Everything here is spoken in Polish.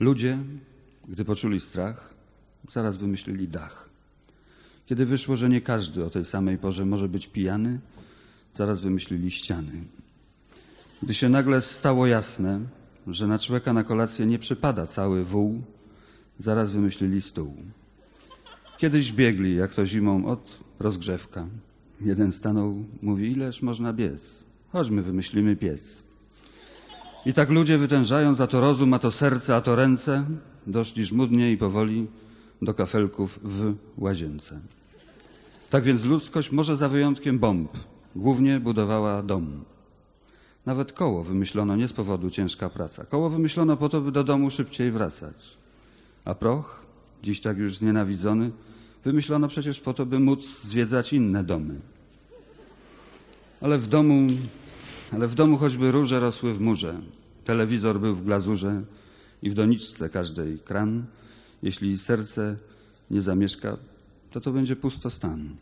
Ludzie, gdy poczuli strach, zaraz wymyślili dach. Kiedy wyszło, że nie każdy o tej samej porze może być pijany, zaraz wymyślili ściany. Gdy się nagle stało jasne, że na człowieka na kolację nie przypada cały wół, zaraz wymyślili stół. Kiedyś biegli, jak to zimą, od rozgrzewka. Jeden stanął, mówi, ileż można biec? Chodźmy, wymyślimy piec. I tak ludzie wytężając, a to rozum, a to serce, a to ręce, doszli żmudnie i powoli do kafelków w łazience. Tak więc ludzkość, może za wyjątkiem bomb, głównie budowała dom. Nawet koło wymyślono nie z powodu ciężka praca. Koło wymyślono po to, by do domu szybciej wracać. A proch, dziś tak już znienawidzony, wymyślono przecież po to, by móc zwiedzać inne domy. Ale w domu, ale w domu choćby róże rosły w murze, telewizor był w glazurze i w doniczce każdej kran, jeśli serce nie zamieszka, to to będzie pustostan.